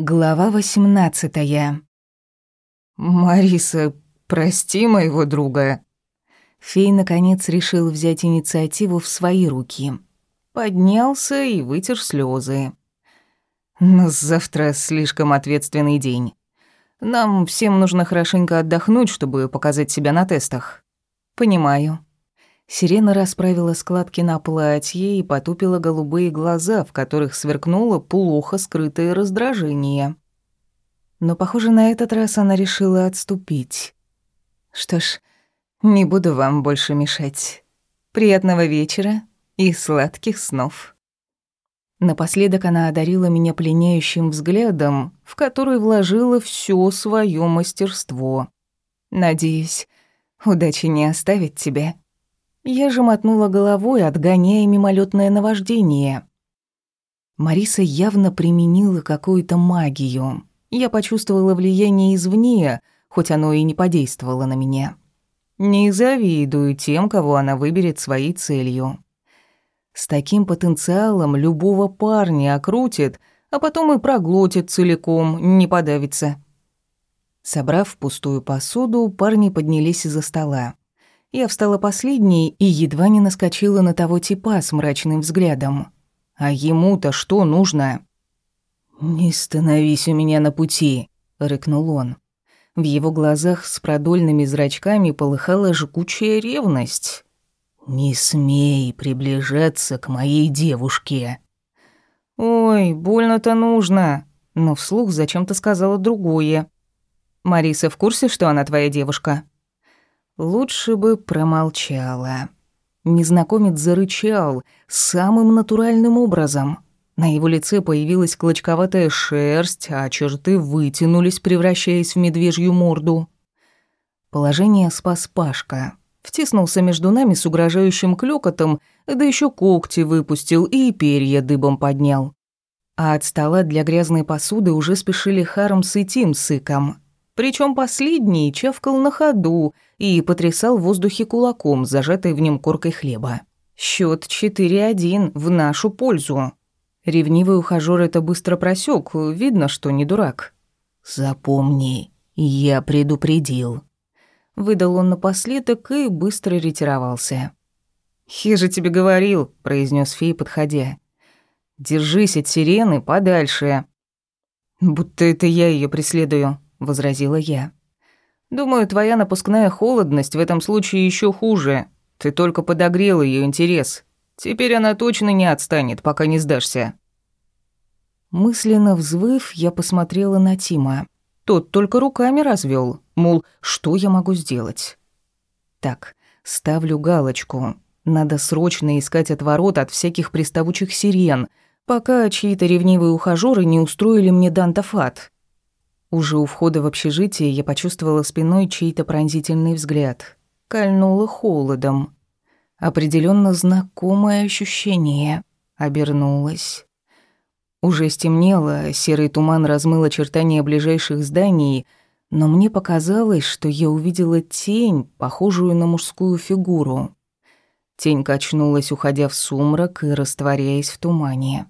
Глава восемнадцатая. «Мариса, прости моего друга». Фей, наконец, решил взять инициативу в свои руки. Поднялся и вытер слезы. «Но завтра слишком ответственный день. Нам всем нужно хорошенько отдохнуть, чтобы показать себя на тестах». «Понимаю». Сирена расправила складки на платье и потупила голубые глаза, в которых сверкнуло плохо скрытое раздражение. Но, похоже, на этот раз она решила отступить. «Что ж, не буду вам больше мешать. Приятного вечера и сладких снов». Напоследок она одарила меня пленяющим взглядом, в который вложила все свое мастерство. «Надеюсь, удача не оставит тебя». Я же мотнула головой, отгоняя мимолетное наваждение. Мариса явно применила какую-то магию. Я почувствовала влияние извне, хоть оно и не подействовало на меня. Не завидую тем, кого она выберет своей целью. С таким потенциалом любого парня окрутит, а потом и проглотит целиком, не подавится. Собрав пустую посуду, парни поднялись из-за стола. Я встала последней и едва не наскочила на того типа с мрачным взглядом. А ему-то что нужно? «Не становись у меня на пути», — рыкнул он. В его глазах с продольными зрачками полыхала жгучая ревность. «Не смей приближаться к моей девушке». «Ой, больно-то нужно», но вслух зачем-то сказала другое. «Мариса в курсе, что она твоя девушка?» Лучше бы промолчала. Незнакомец зарычал самым натуральным образом. На его лице появилась клочковатая шерсть, а черты вытянулись, превращаясь в медвежью морду. Положение спас Пашка. Втиснулся между нами с угрожающим клёкотом, да еще когти выпустил и перья дыбом поднял. А от стола для грязной посуды уже спешили Хармс и Тим с Иком. Причем последний чавкал на ходу и потрясал в воздухе кулаком, зажатой в нем коркой хлеба. Счет 4-1 в нашу пользу. Ревнивый ухажёр это быстро просек, видно, что не дурак. «Запомни, я предупредил». Выдал он напоследок и быстро ретировался. «Я же тебе говорил», — произнес фей, подходя. «Держись от сирены подальше». «Будто это я ее преследую», — возразила я. «Думаю, твоя напускная холодность в этом случае еще хуже. Ты только подогрел ее интерес. Теперь она точно не отстанет, пока не сдашься». Мысленно взвыв, я посмотрела на Тима. Тот только руками развел, мол, что я могу сделать? Так, ставлю галочку. Надо срочно искать отворот от всяких приставучих сирен, пока чьи-то ревнивые ухажёры не устроили мне дантафат. Уже у входа в общежитие я почувствовала спиной чей-то пронзительный взгляд. Кольнуло холодом. Определенно знакомое ощущение. Обернулась. Уже стемнело, серый туман размыл очертания ближайших зданий, но мне показалось, что я увидела тень, похожую на мужскую фигуру. Тень качнулась, уходя в сумрак и растворяясь в тумане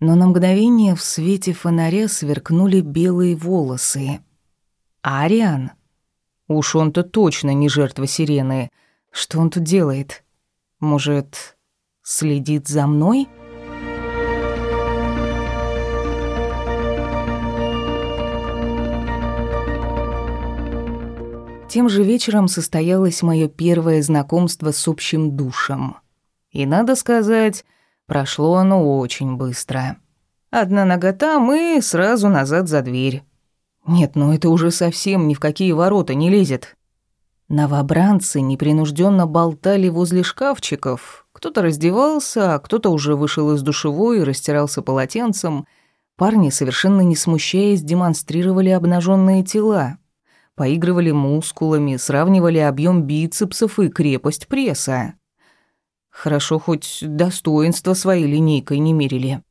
но на мгновение в свете фонаря сверкнули белые волосы. «Ариан? Уж он-то точно не жертва сирены. Что он тут делает? Может, следит за мной?» Тем же вечером состоялось мое первое знакомство с общим душем. И, надо сказать, Прошло оно очень быстро. Одна нога там и сразу назад за дверь. Нет, ну это уже совсем ни в какие ворота не лезет. Новобранцы непринужденно болтали возле шкафчиков. Кто-то раздевался, а кто-то уже вышел из душевой и растирался полотенцем. Парни, совершенно не смущаясь, демонстрировали обнаженные тела. Поигрывали мускулами, сравнивали объем бицепсов и крепость пресса. Хорошо, хоть достоинство своей линейкой не мерили.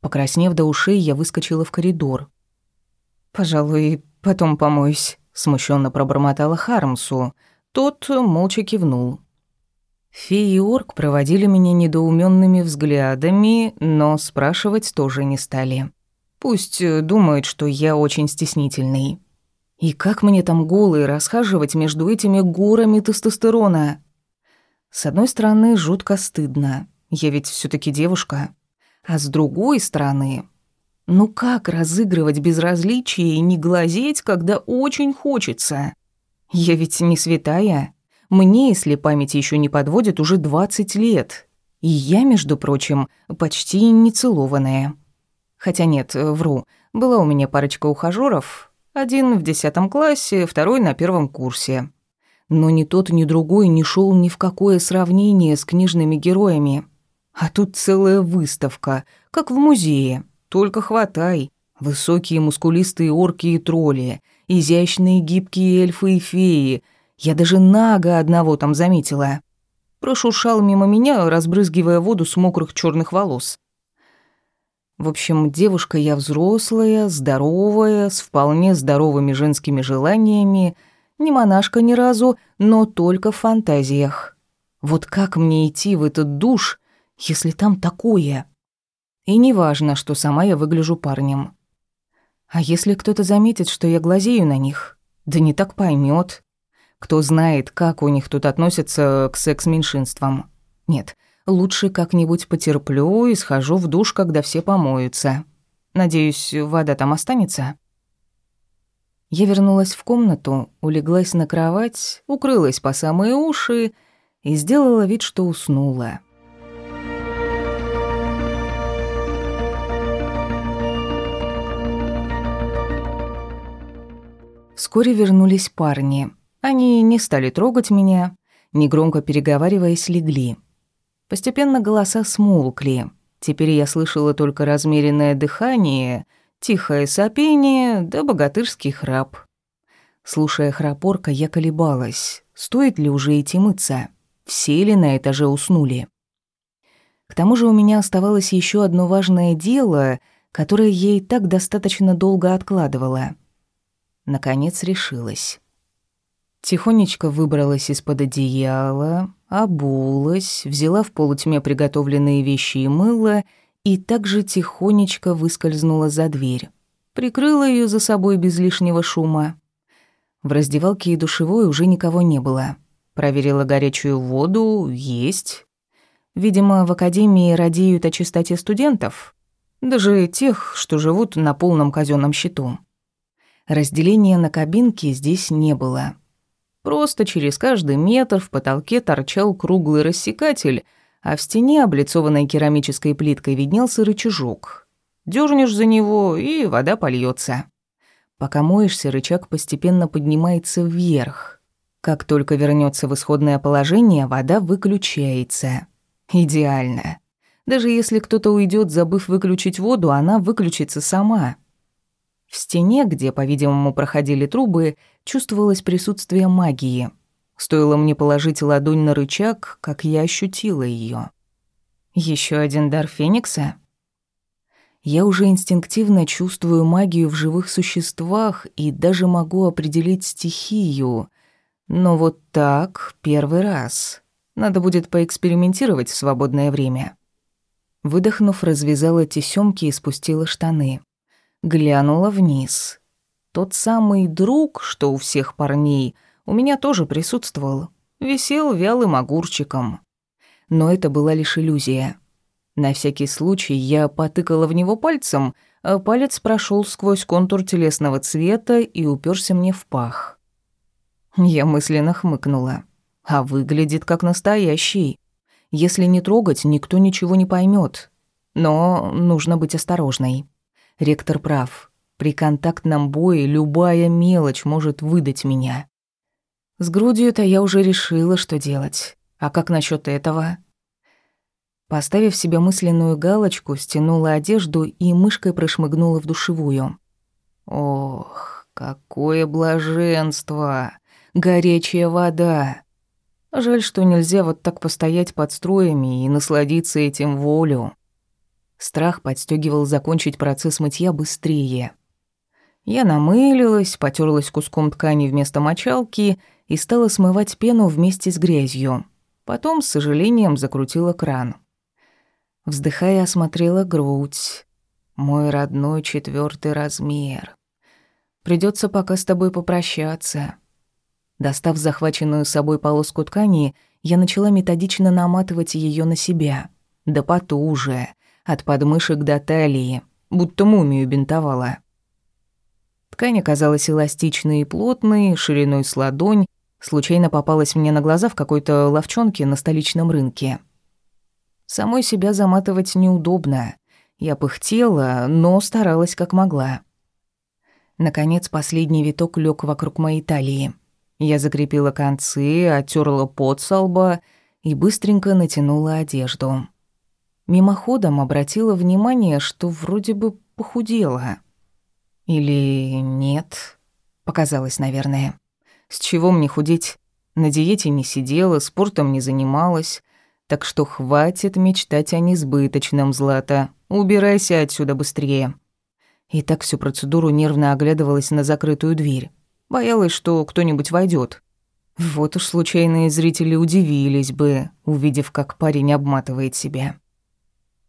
Покраснев до ушей, я выскочила в коридор. «Пожалуй, потом помоюсь», — смущенно пробормотала Хармсу. Тот молча кивнул. Феи и орк проводили меня недоуменными взглядами, но спрашивать тоже не стали. Пусть думает, что я очень стеснительный. И как мне там голый расхаживать между этими горами тестостерона? С одной стороны, жутко стыдно. Я ведь все таки девушка. А с другой стороны, ну как разыгрывать безразличие и не глазеть, когда очень хочется? Я ведь не святая. Мне, если память еще не подводит, уже 20 лет. И я, между прочим, почти не целованная. Хотя нет, вру. Была у меня парочка ухажёров. Один в десятом классе, второй на первом курсе. Но ни тот, ни другой не шел ни в какое сравнение с книжными героями. А тут целая выставка, как в музее. Только хватай. Высокие мускулистые орки и тролли, изящные гибкие эльфы и феи. Я даже нага одного там заметила. Прошуршал мимо меня, разбрызгивая воду с мокрых черных волос. В общем, девушка я взрослая, здоровая, с вполне здоровыми женскими желаниями, не монашка ни разу, но только в фантазиях. Вот как мне идти в этот душ, если там такое? И не важно, что сама я выгляжу парнем. А если кто-то заметит, что я глазею на них? Да не так поймет. Кто знает, как у них тут относятся к секс-меньшинствам. Нет, лучше как-нибудь потерплю и схожу в душ, когда все помоются. Надеюсь, вода там останется. Я вернулась в комнату, улеглась на кровать, укрылась по самые уши и сделала вид, что уснула. Вскоре вернулись парни. Они не стали трогать меня, негромко переговариваясь, легли. Постепенно голоса смолкли. Теперь я слышала только размеренное дыхание, тихое сопение да богатырский храп. Слушая храпорка, я колебалась. Стоит ли уже идти мыться? Все ли на этаже уснули? К тому же у меня оставалось еще одно важное дело, которое я и так достаточно долго откладывала — Наконец решилась. Тихонечко выбралась из-под одеяла, обулась, взяла в полутьме приготовленные вещи и мыло и также тихонечко выскользнула за дверь. Прикрыла ее за собой без лишнего шума. В раздевалке и душевой уже никого не было. Проверила горячую воду, есть. Видимо, в академии радеют о чистоте студентов, даже тех, что живут на полном казенном счету. Разделения на кабинки здесь не было. Просто через каждый метр в потолке торчал круглый рассекатель, а в стене, облицованной керамической плиткой, виднелся рычажок. Дёрнешь за него, и вода польется. Пока моешься, рычаг постепенно поднимается вверх. Как только вернется в исходное положение, вода выключается. Идеально. Даже если кто-то уйдет, забыв выключить воду, она выключится сама. В стене, где, по-видимому, проходили трубы, чувствовалось присутствие магии. Стоило мне положить ладонь на рычаг, как я ощутила ее. Еще один дар Феникса? Я уже инстинктивно чувствую магию в живых существах и даже могу определить стихию. Но вот так первый раз. Надо будет поэкспериментировать в свободное время. Выдохнув, развязала тесёмки и спустила штаны. Глянула вниз. Тот самый друг, что у всех парней, у меня тоже присутствовал. Висел вялым огурчиком. Но это была лишь иллюзия. На всякий случай я потыкала в него пальцем, а палец прошел сквозь контур телесного цвета и уперся мне в пах. Я мысленно хмыкнула. А выглядит как настоящий. Если не трогать, никто ничего не поймет. Но нужно быть осторожной. Ректор прав. При контактном бое любая мелочь может выдать меня. С грудью-то я уже решила, что делать. А как насчет этого? Поставив себе мысленную галочку, стянула одежду и мышкой прошмыгнула в душевую. Ох, какое блаженство! Горячая вода! Жаль, что нельзя вот так постоять под струями и насладиться этим волю. Страх подстегивал закончить процесс мытья быстрее. Я намылилась, потерлась куском ткани вместо мочалки и стала смывать пену вместе с грязью. Потом, с сожалением, закрутила кран. Вздыхая, осмотрела грудь. Мой родной четвертый размер. Придется пока с тобой попрощаться. Достав захваченную с собой полоску ткани, я начала методично наматывать ее на себя. Да потуже, от подмышек до талии, будто мумию бинтовала. Ткань оказалась эластичной и плотной, шириной с ладонь, случайно попалась мне на глаза в какой-то ловчонке на столичном рынке. Самой себя заматывать неудобно. Я пыхтела, но старалась как могла. Наконец, последний виток лег вокруг моей талии. Я закрепила концы, оттерла пот со лба и быстренько натянула одежду. Мимоходом обратила внимание, что вроде бы похудела. Или нет? Показалось, наверное. С чего мне худеть? На диете не сидела, спортом не занималась. Так что хватит мечтать о несбыточном, Злата. Убирайся отсюда быстрее. И так всю процедуру нервно оглядывалась на закрытую дверь. Боялась, что кто-нибудь войдет. Вот уж случайные зрители удивились бы, увидев, как парень обматывает себя.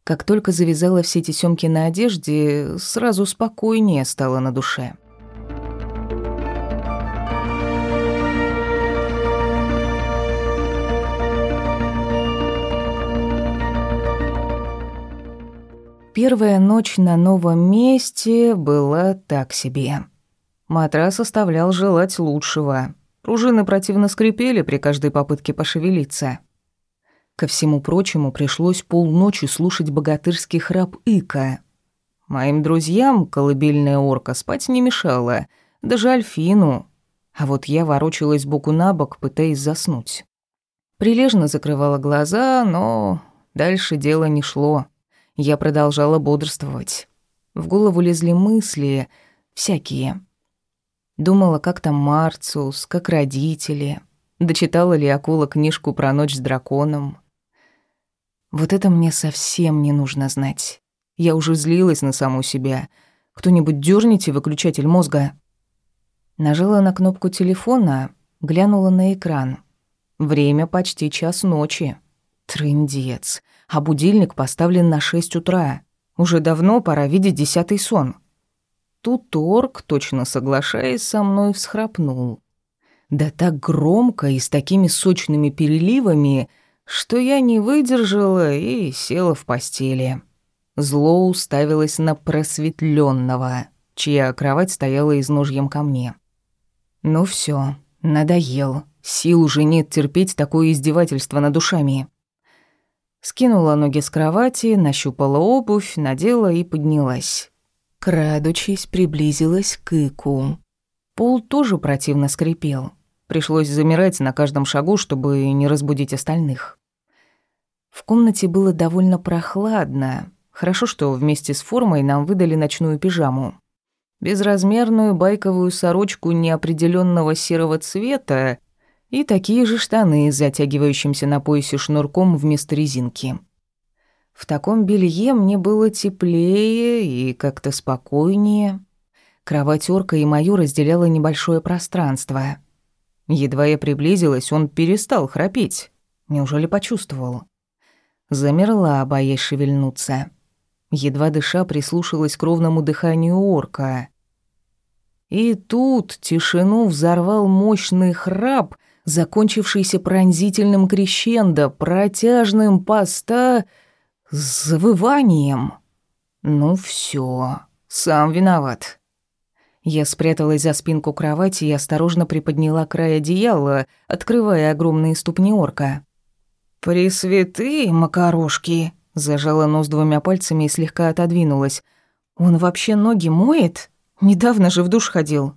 Как только завязала все эти съемки на одежде, сразу спокойнее стало на душе. Первая ночь на новом месте была так себе. Матрас оставлял желать лучшего. Пружины противно скрипели при каждой попытке пошевелиться. Ко всему прочему, пришлось полночи слушать богатырский храп Ика. Моим друзьям колыбельная орка спать не мешала, даже Альфину. А вот я ворочалась боку на бок, пытаясь заснуть. Прилежно закрывала глаза, но дальше дело не шло. Я продолжала бодрствовать. В голову лезли мысли, всякие. Думала, как там Марциус, как родители. Дочитала ли акула книжку про ночь с драконом. Вот это мне совсем не нужно знать. Я уже злилась на саму себя. Кто-нибудь дёрните выключатель мозга. Нажала на кнопку телефона, глянула на экран. Время почти час ночи. Трындец. А будильник поставлен на шесть утра. Уже давно пора видеть десятый сон. Тут Орк, точно соглашаясь со мной, всхрапнул. Да так громко и с такими сочными переливами, что я не выдержала и села в постели. Зло уставилось на просветленного, чья кровать стояла изножьем ко мне. Ну все, надоел. Сил уже нет терпеть такое издевательство над душами. Скинула ноги с кровати, нащупала обувь, надела и поднялась. Крадучись, приблизилась к Ику. Пол тоже противно скрипел. Пришлось замирать на каждом шагу, чтобы не разбудить остальных. В комнате было довольно прохладно. Хорошо, что вместе с формой нам выдали ночную пижаму. Безразмерную байковую сорочку неопределенного серого цвета и такие же штаны с затягивающимся на поясе шнурком вместо резинки. В таком белье мне было теплее и как-то спокойнее. Кровать орка и мою разделяло небольшое пространство. Едва я приблизилась, он перестал храпеть. Неужели почувствовал? Замерла, боясь шевельнуться. Едва дыша прислушалась к ровному дыханию орка. И тут тишину взорвал мощный храп, закончившийся пронзительным крещендо, протяжным поста завыванием. Ну все, сам виноват. Я спряталась за спинку кровати и осторожно приподняла край одеяла, открывая огромные ступни орка. «Пресвятые макарошки!» — зажала нос двумя пальцами и слегка отодвинулась. «Он вообще ноги моет? Недавно же в душ ходил».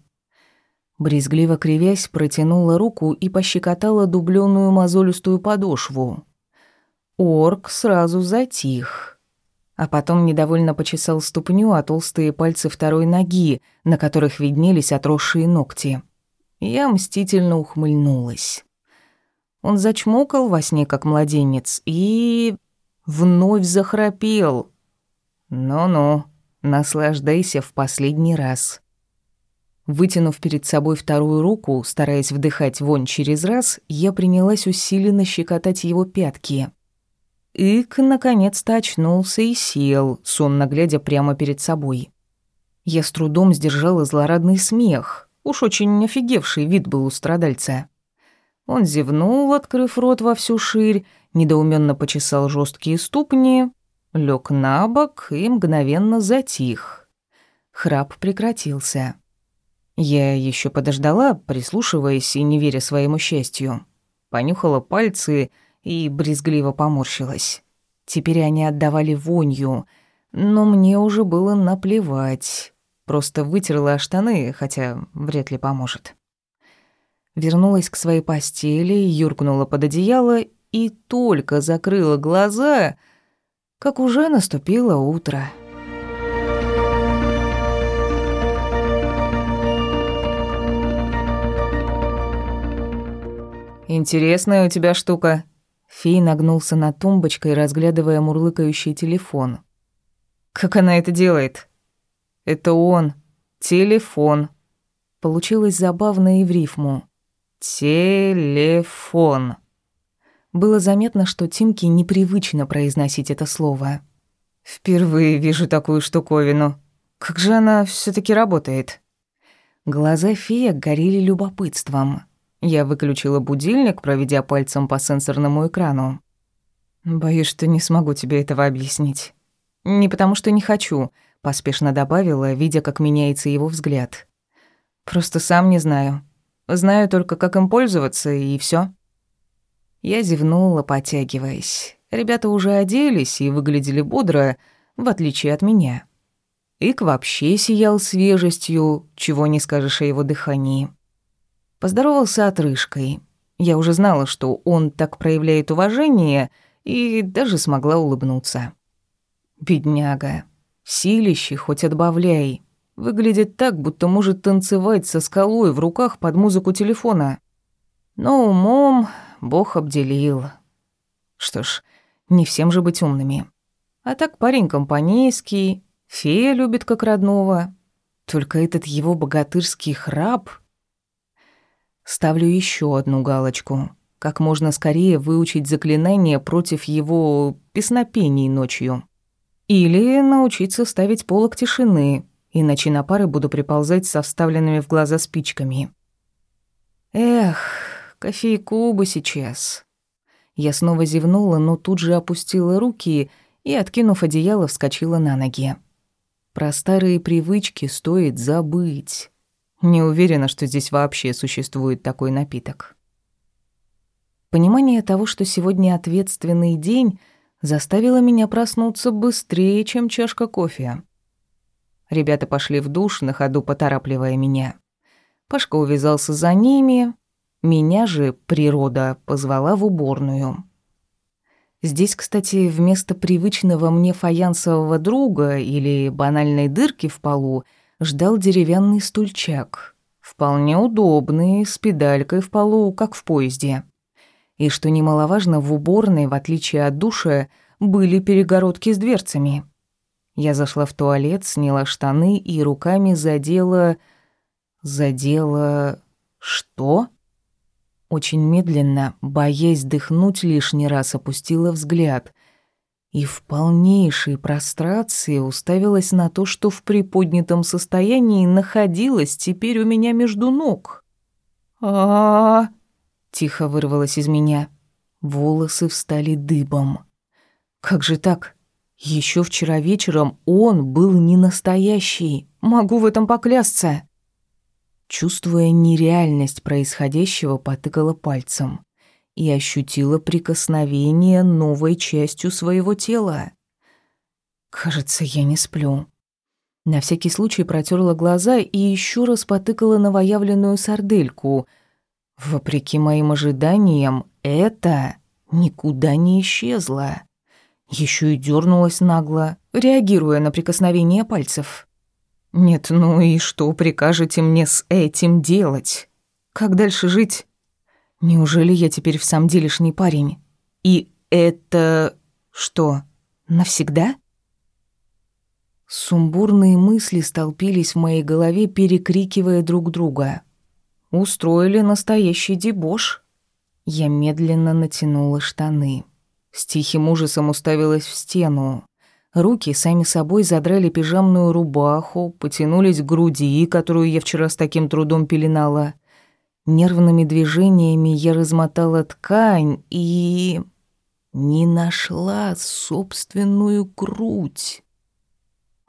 Брезгливо кривясь, протянула руку и пощекотала дублённую мозолистую подошву. Орк сразу затих а потом недовольно почесал ступню о толстые пальцы второй ноги, на которых виднелись отросшие ногти. Я мстительно ухмыльнулась. Он зачмокал во сне, как младенец, и... вновь захрапел. «Ну-ну, наслаждайся в последний раз». Вытянув перед собой вторую руку, стараясь вдыхать вонь через раз, я принялась усиленно щекотать его пятки. Ик наконец-то очнулся и сел, сонно глядя прямо перед собой. Я с трудом сдержала злорадный смех. Уж очень офигевший вид был у страдальца. Он зевнул, открыв рот во всю ширь, недоуменно почесал жесткие ступни, лег на бок и мгновенно затих. Храп прекратился. Я еще подождала, прислушиваясь и не веря своему счастью. Понюхала пальцы и брезгливо поморщилась. Теперь они отдавали вонью, но мне уже было наплевать. Просто вытерла штаны, хотя вряд ли поможет. Вернулась к своей постели, юркнула под одеяло и только закрыла глаза, как уже наступило утро. «Интересная у тебя штука». Фей нагнулся над тумбочкой, разглядывая мурлыкающий телефон. «Как она это делает?» «Это он. Телефон». Получилось забавно и в рифму. «Телефон». Было заметно, что Тимке непривычно произносить это слово. «Впервые вижу такую штуковину. Как же она все таки работает?» Глаза фея горели любопытством. Я выключила будильник, проведя пальцем по сенсорному экрану. «Боюсь, что не смогу тебе этого объяснить. Не потому что не хочу», — поспешно добавила, видя, как меняется его взгляд. «Просто сам не знаю. Знаю только, как им пользоваться, и все. Я зевнула, потягиваясь. Ребята уже оделись и выглядели бодро, в отличие от меня. Ик вообще сиял свежестью, чего не скажешь о его дыхании. Поздоровался отрыжкой. Я уже знала, что он так проявляет уважение, и даже смогла улыбнуться. Бедняга. Силище хоть отбавляй. Выглядит так, будто может танцевать со скалой в руках под музыку телефона. Но умом Бог обделил. Что ж, не всем же быть умными. А так парень компанейский, фея любит как родного. Только этот его богатырский храп Ставлю еще одну галочку. Как можно скорее выучить заклинание против его песнопений ночью. Или научиться ставить полок тишины, иначе на пары буду приползать со вставленными в глаза спичками. Эх, кофейку бы сейчас. Я снова зевнула, но тут же опустила руки и, откинув одеяло, вскочила на ноги. Про старые привычки стоит забыть. Не уверена, что здесь вообще существует такой напиток. Понимание того, что сегодня ответственный день, заставило меня проснуться быстрее, чем чашка кофе. Ребята пошли в душ, на ходу поторапливая меня. Пашка увязался за ними, меня же природа позвала в уборную. Здесь, кстати, вместо привычного мне фаянсового друга или банальной дырки в полу — ждал деревянный стульчак, вполне удобный, с педалькой в полу, как в поезде. И что немаловажно, в уборной, в отличие от душа, были перегородки с дверцами. Я зашла в туалет, сняла штаны и руками задела... Задела... Что? Очень медленно, боясь дыхнуть лишний раз, опустила взгляд — и в полнейшей прострации уставилась на то, что в приподнятом состоянии находилось теперь у меня между ног. -а тихо вырвалось из меня. Волосы встали дыбом. «Как же так? Еще вчера вечером он был не настоящий. Могу в этом поклясться». Чувствуя нереальность происходящего, потыкала пальцем и ощутила прикосновение новой частью своего тела. Кажется, я не сплю. На всякий случай протерла глаза и еще раз потыкала новоявленную сардельку. Вопреки моим ожиданиям, это никуда не исчезло. Еще и дернулась нагло, реагируя на прикосновение пальцев. «Нет, ну и что прикажете мне с этим делать? Как дальше жить?» Неужели я теперь в самом делешний парень? И это... что, навсегда? Сумбурные мысли столпились в моей голове, перекрикивая друг друга. Устроили настоящий дебош. Я медленно натянула штаны. С тихим ужасом уставилась в стену. Руки сами собой задрали пижамную рубаху, потянулись к груди, которую я вчера с таким трудом пеленала. Нервными движениями я размотала ткань и... не нашла собственную грудь.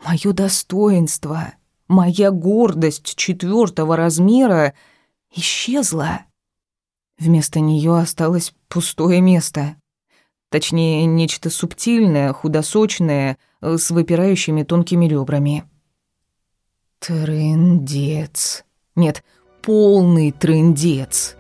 Моё достоинство, моя гордость четвертого размера исчезла. Вместо неё осталось пустое место. Точнее, нечто субтильное, худосочное, э, с выпирающими тонкими ребрами. Трындец. Нет, полный трындец.